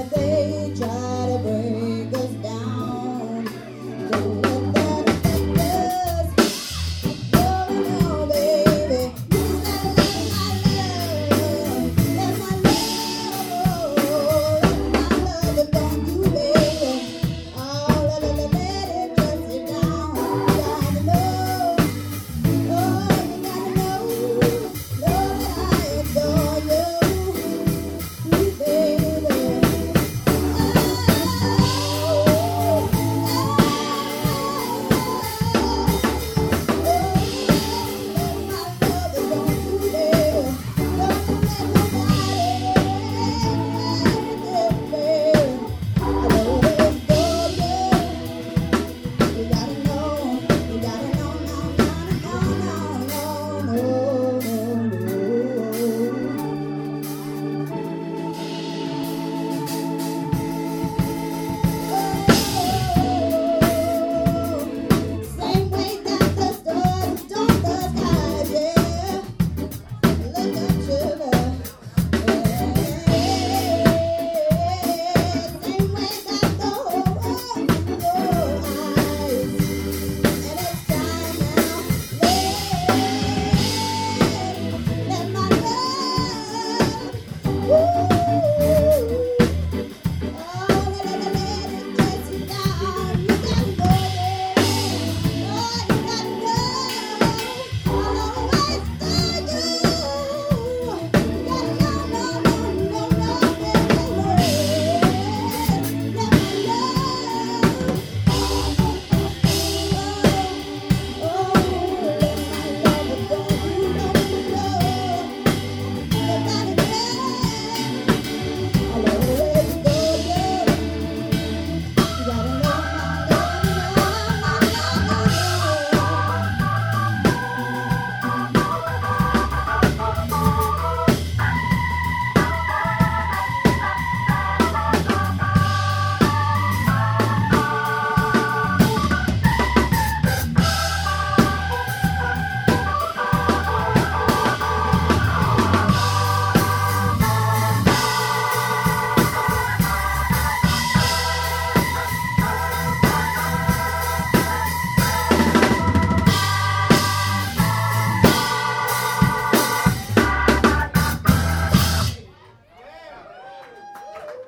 that they try to break.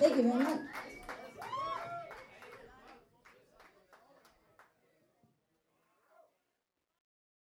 没给人问。